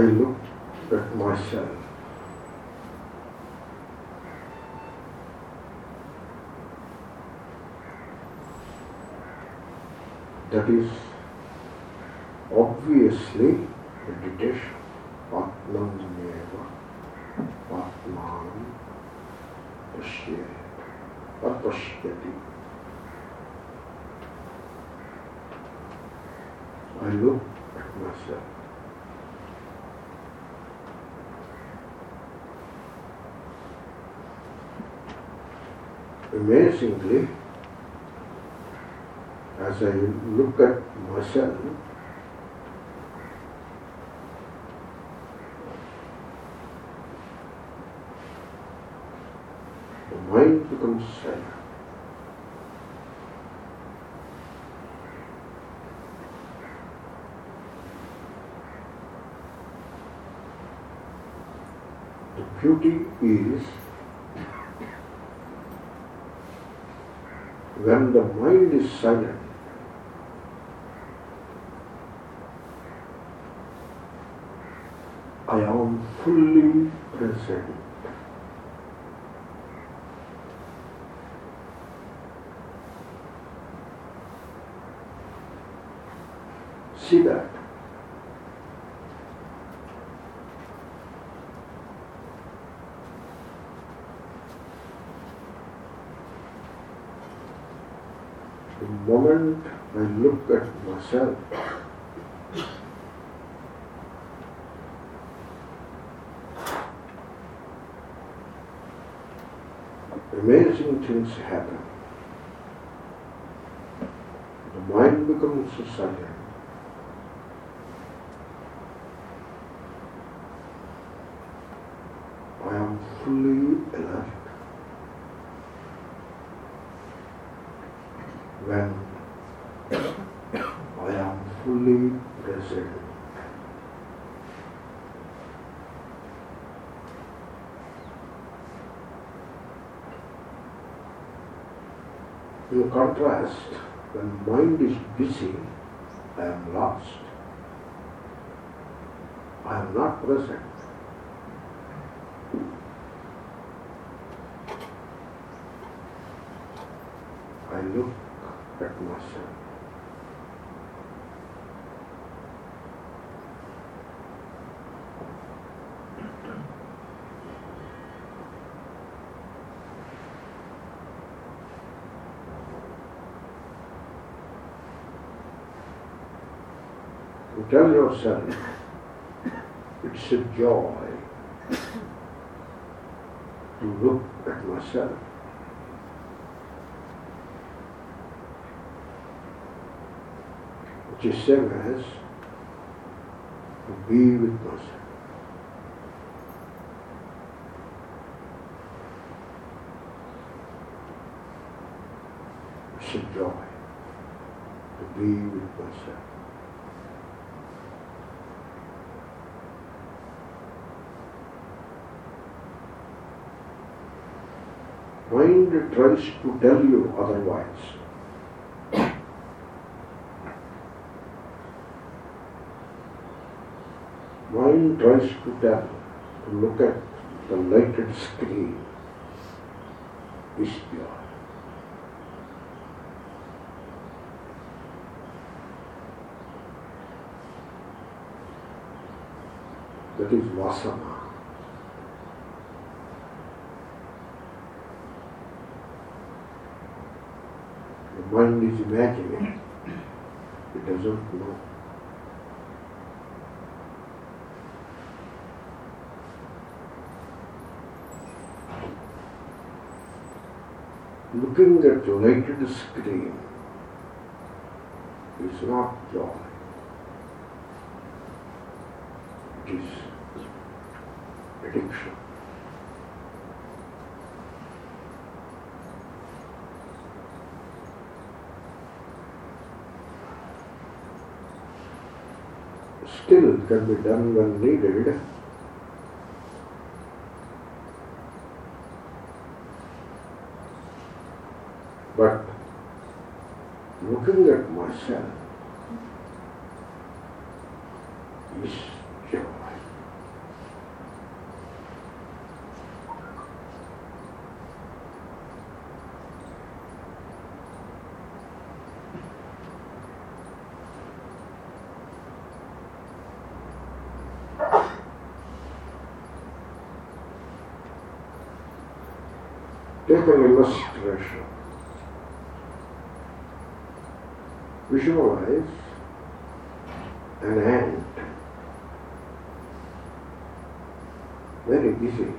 I look at myself. That is obviously meditation. Atmaneva Atmanam Pashyet Apashyati. I look at myself. Amazingly, as I look at myself, the mind becomes silent. The beauty is when the mind is silent, I am fully present. See that. The moment I look at myself, amazing things happen. The mind becomes silent. I am fully alert. When I am fully present. In contrast, when mind is busy, I am lost. I am not present. I look at myself. Tell yourself it's a joy to look at myself. is same as to be with myself. It's a joy to be with myself. Mind tries to tell you otherwise. Mind tries to tell, to look at the lighted screen is pure. That is vasana. The mind is imagining. It It doesn't know. Looking at the lighted screen is not joy. It is addiction. Still can be done when needed. But looking at myself is joy. take an illustration. Visualize an ant. Very easy.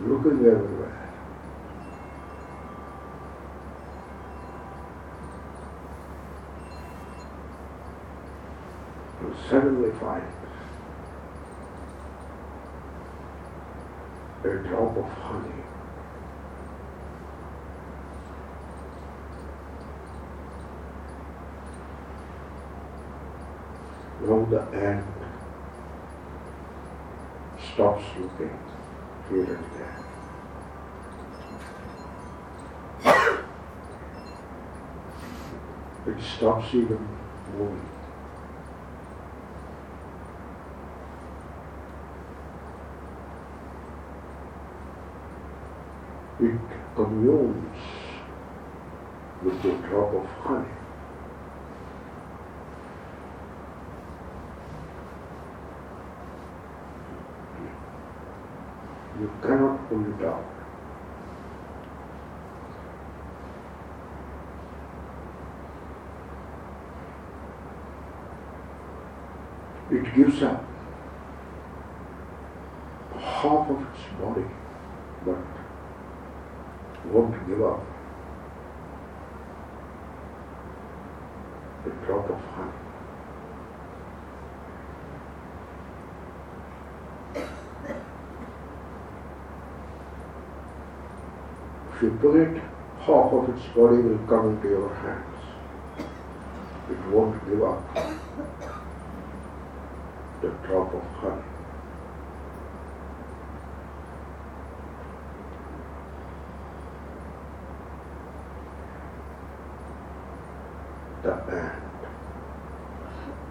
Looking everywhere. And suddenly find a drop of honey. Now the ant stops looking here and there. It stops even moving. It communes with the drop of honey. You cannot pull it out. It gives up half of its body, but won't give up a drop of honey. If you pull it, half of its body will come into your hands. It won't give up the drop of honey. The ant.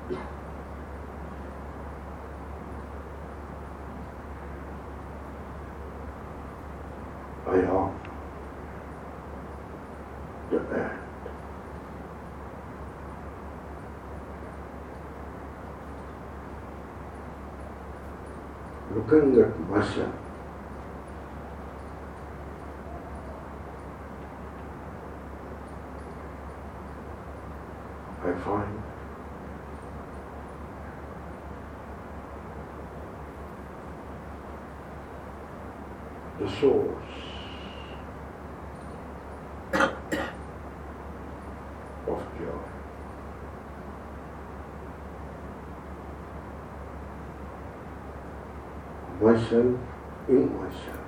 I am the ant. Looking at myself, I find source of joy. Myself in myself.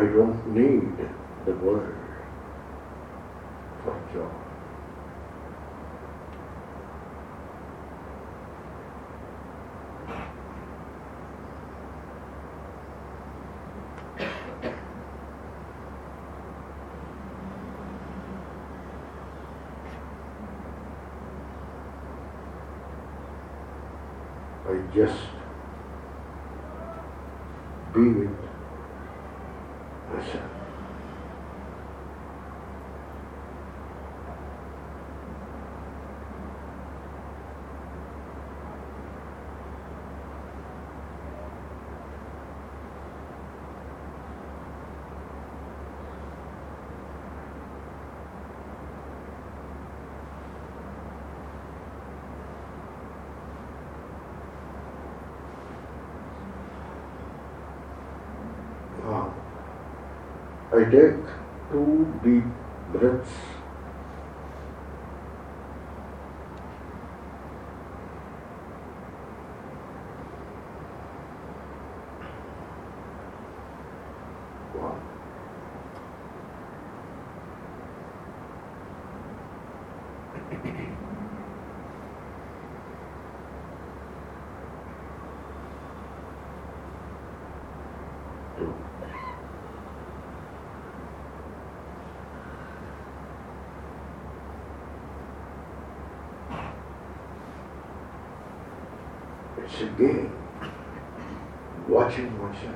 I don't need the word for joy. I just be with myself. Wow. I take two deep breaths. Wow. Two. It's again watching myself.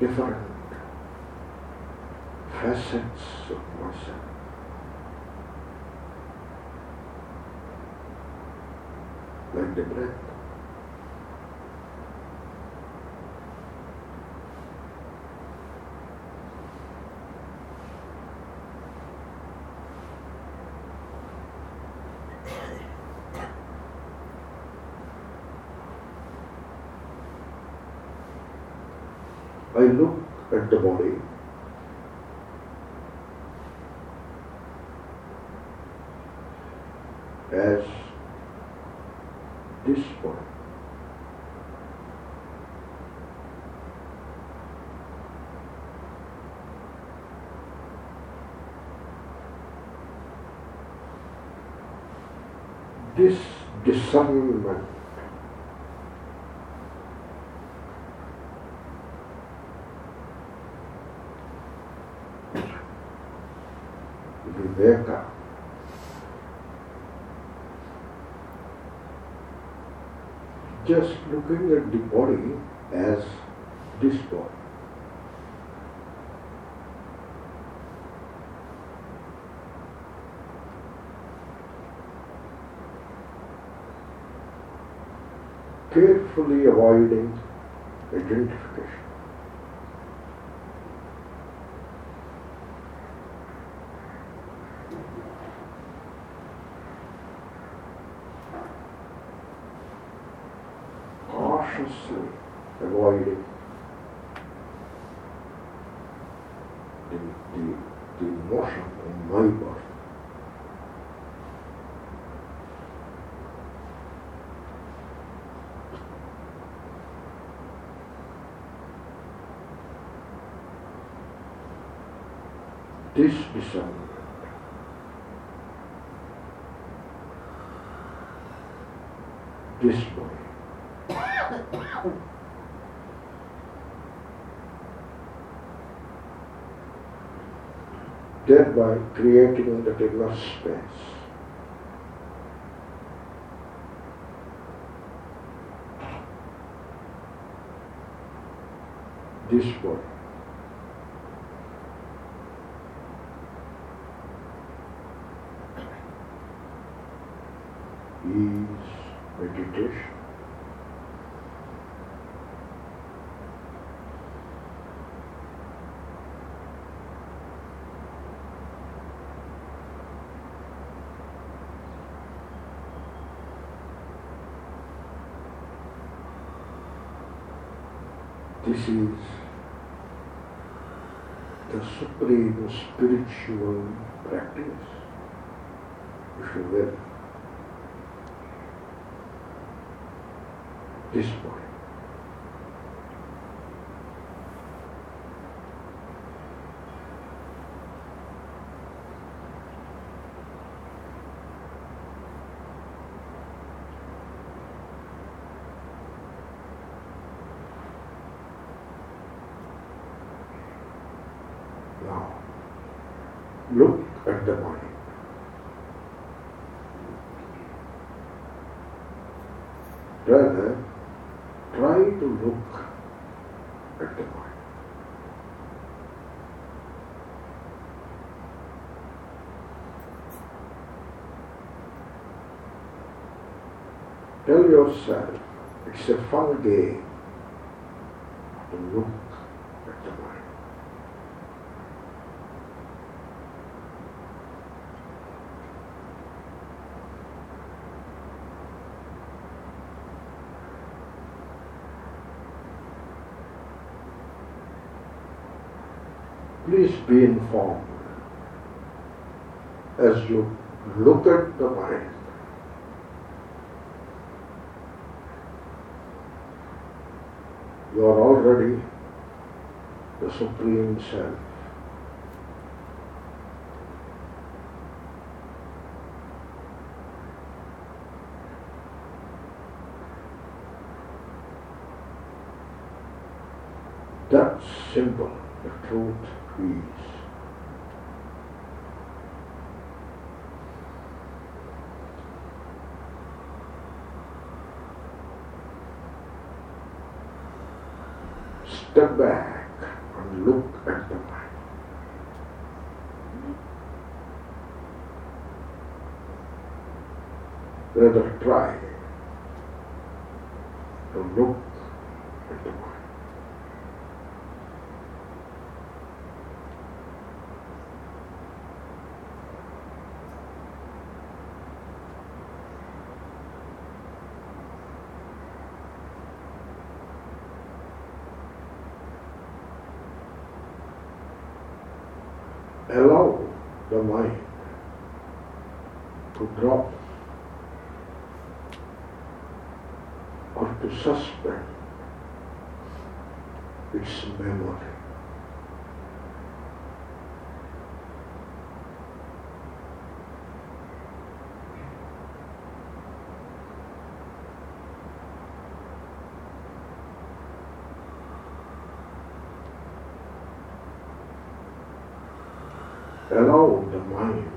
Different facets of myself. Like the breath. I look at the body as this body. This discernment viveka just looking at the body as this body. Carefully avoiding identification. cautiously avoiding the, the, the emotion in my body. This discernment this body thereby creating that inner space. This body. Is meditation. This is the supreme spiritual practice, if you will. This body. Now, the body. Rather, try to look at the body. Tell yourself it's a fun game to look at the body. Please be informed as you look at the mind. You are already the Supreme Self. That's simple. The truth peace. Step back and look at the mind. Rather try to look allow the mind to drop or to suspend its memory. allow the mind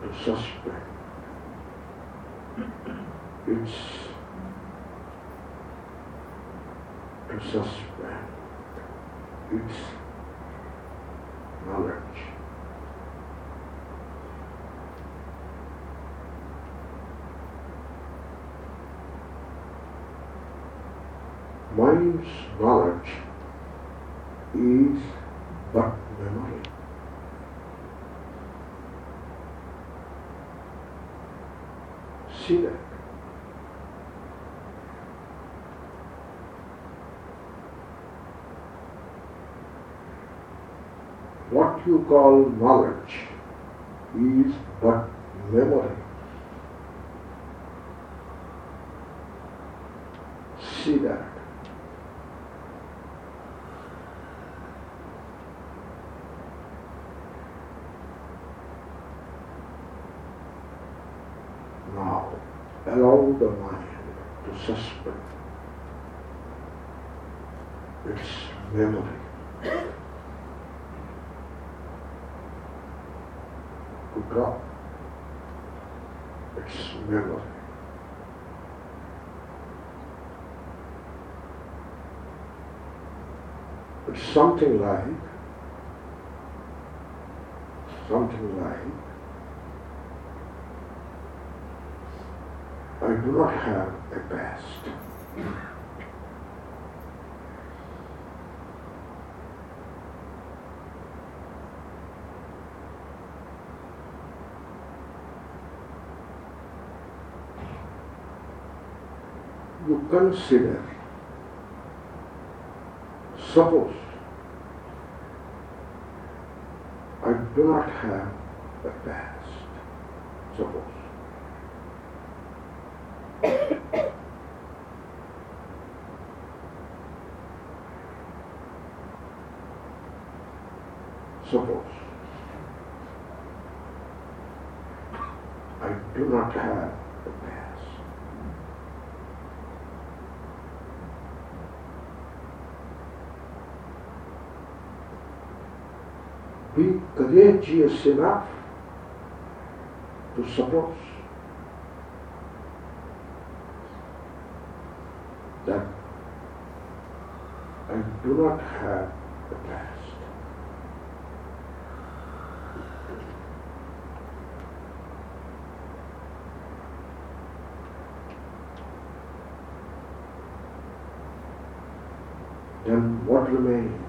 to suspend its to suspend its knowledge. Mind's knowledge is but memory. see that. What you call knowledge is but memory. See that. Now, allow the mind to suspend its memory. To drop its memory. It's something like, something like I do not have a past. You consider, suppose I do not have a past, suppose I do not have a past. Be courageous enough to suppose that I do not have a past. Then what remains?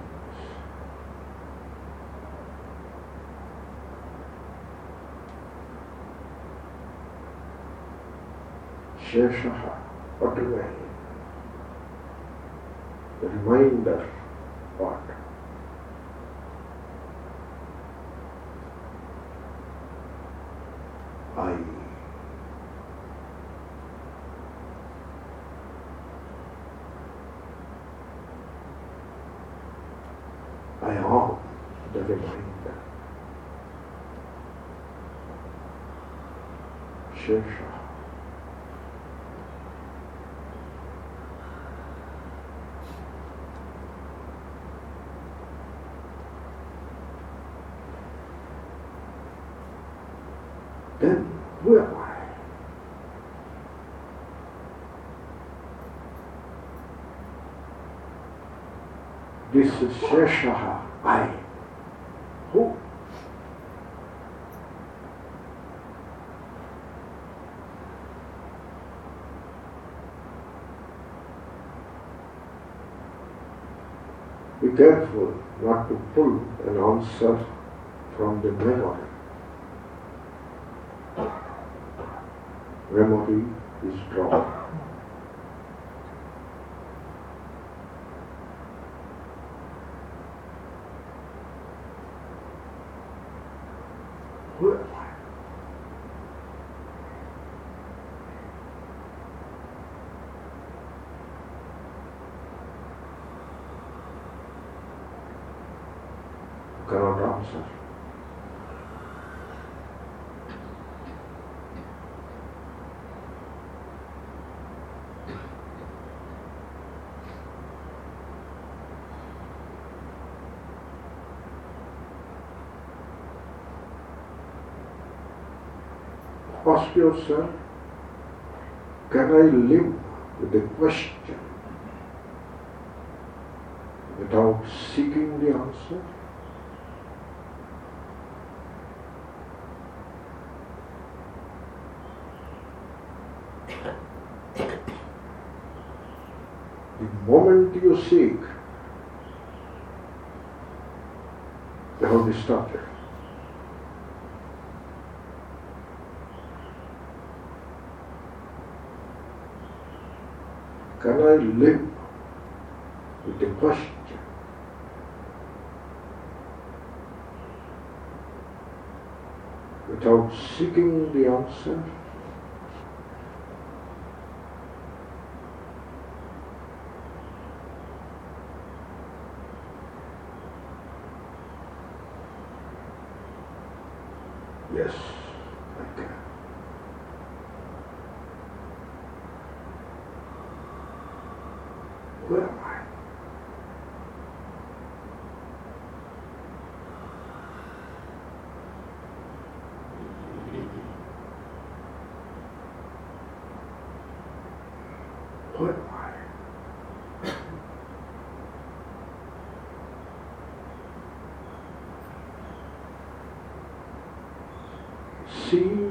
Sheshaha, remains? the reminder part. I. I am the reminder. Shesha. then who am I? This is Sheshaha, I, who? Be careful not to pull an answer from the memory. Memory is drawn. Who am I? Cannot answer. Ask yourself, can I live with the question without seeking the answer? The moment you seek, you have started. Can I live with the question? Without seeking the answer?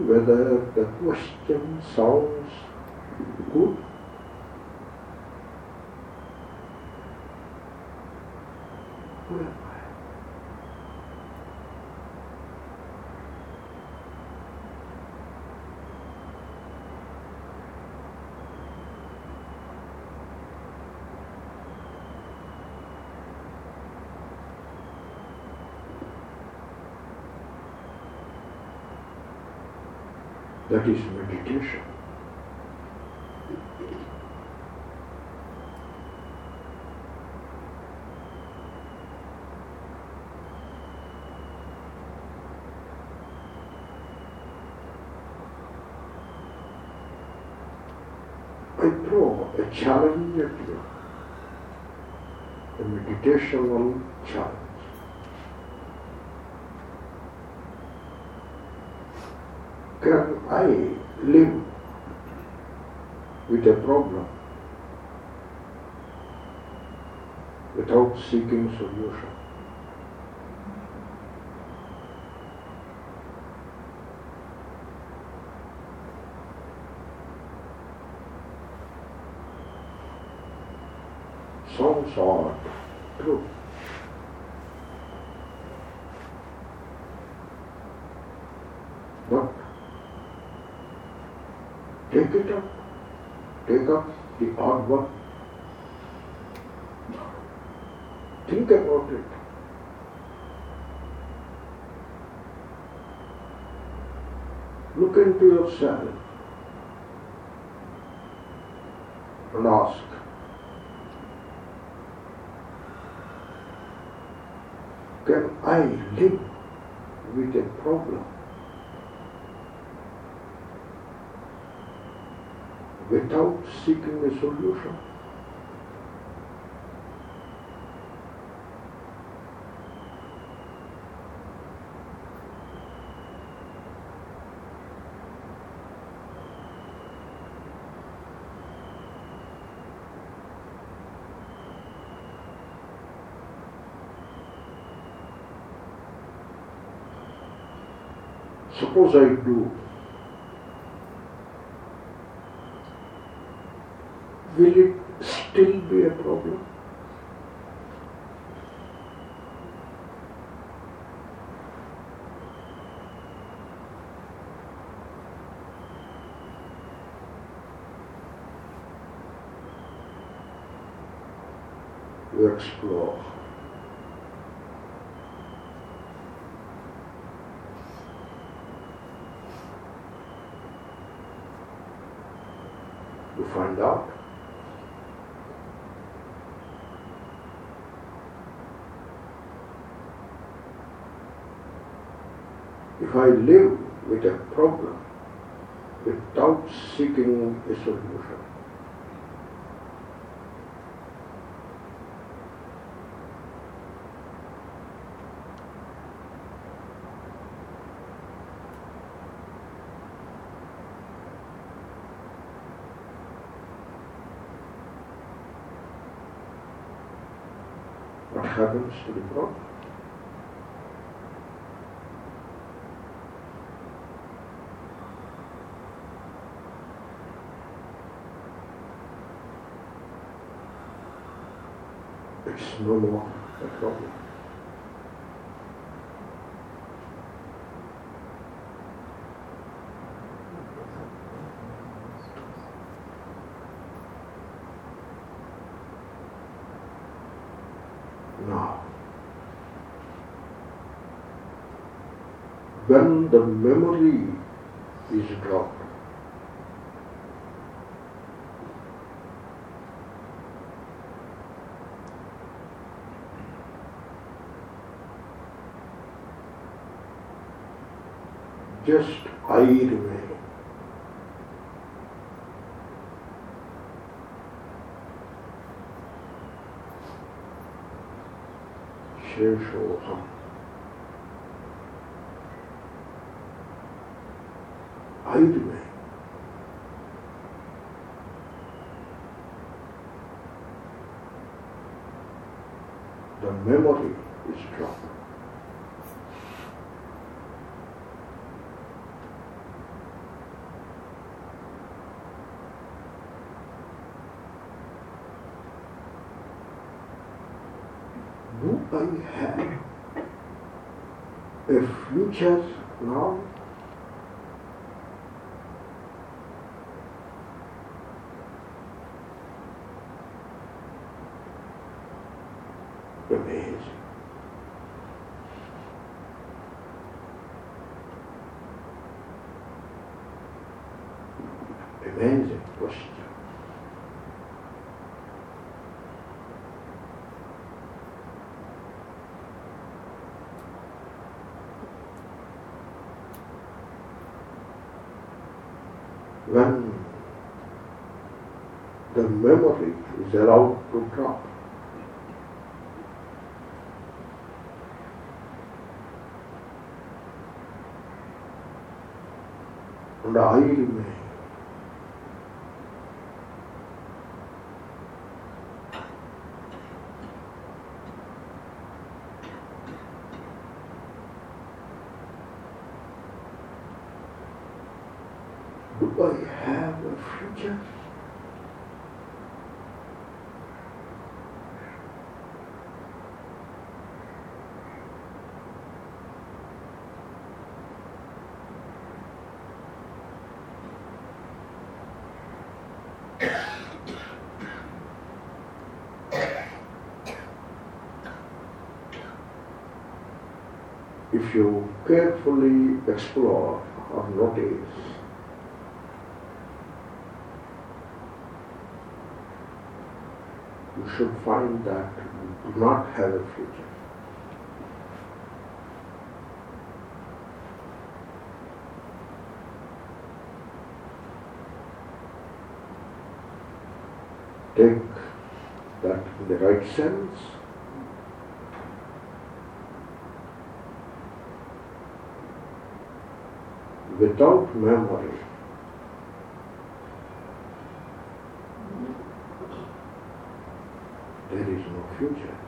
Whether the question sounds good That is meditation. I throw a challenge at you, a meditational challenge. Can I live with a problem without seeking solution? Sounds odd, true. But take it up, take up the odd one. Think about it. Look into yourself and ask, can I live with a problem without seeking a solution? Suppose I do. Will it still be a problem? We explore. You find out. If I live with a problem without seeking a solution, what happens to the problem? It's no more. A problem. Now, when the memory is dropped, just Ayurveda. Sheshoham. Ayurveda. The memory I have a future now? Amazing. Amazing question. Memory is allowed to drop. And If you carefully explore or notice you should find that you do not have a future. Take that in the right sense. without memory. There is no future.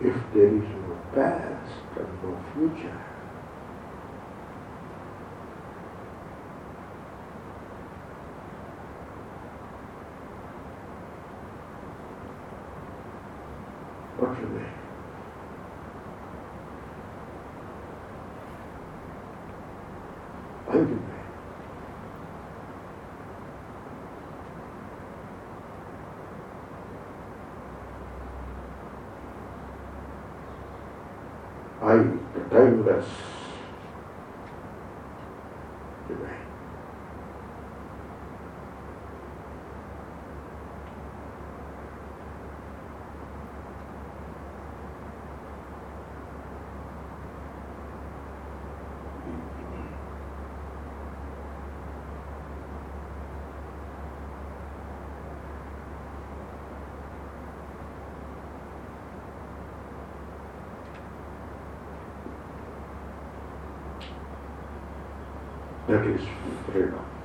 If there is no past and no future, the That is freedom. Shanti,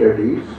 Sit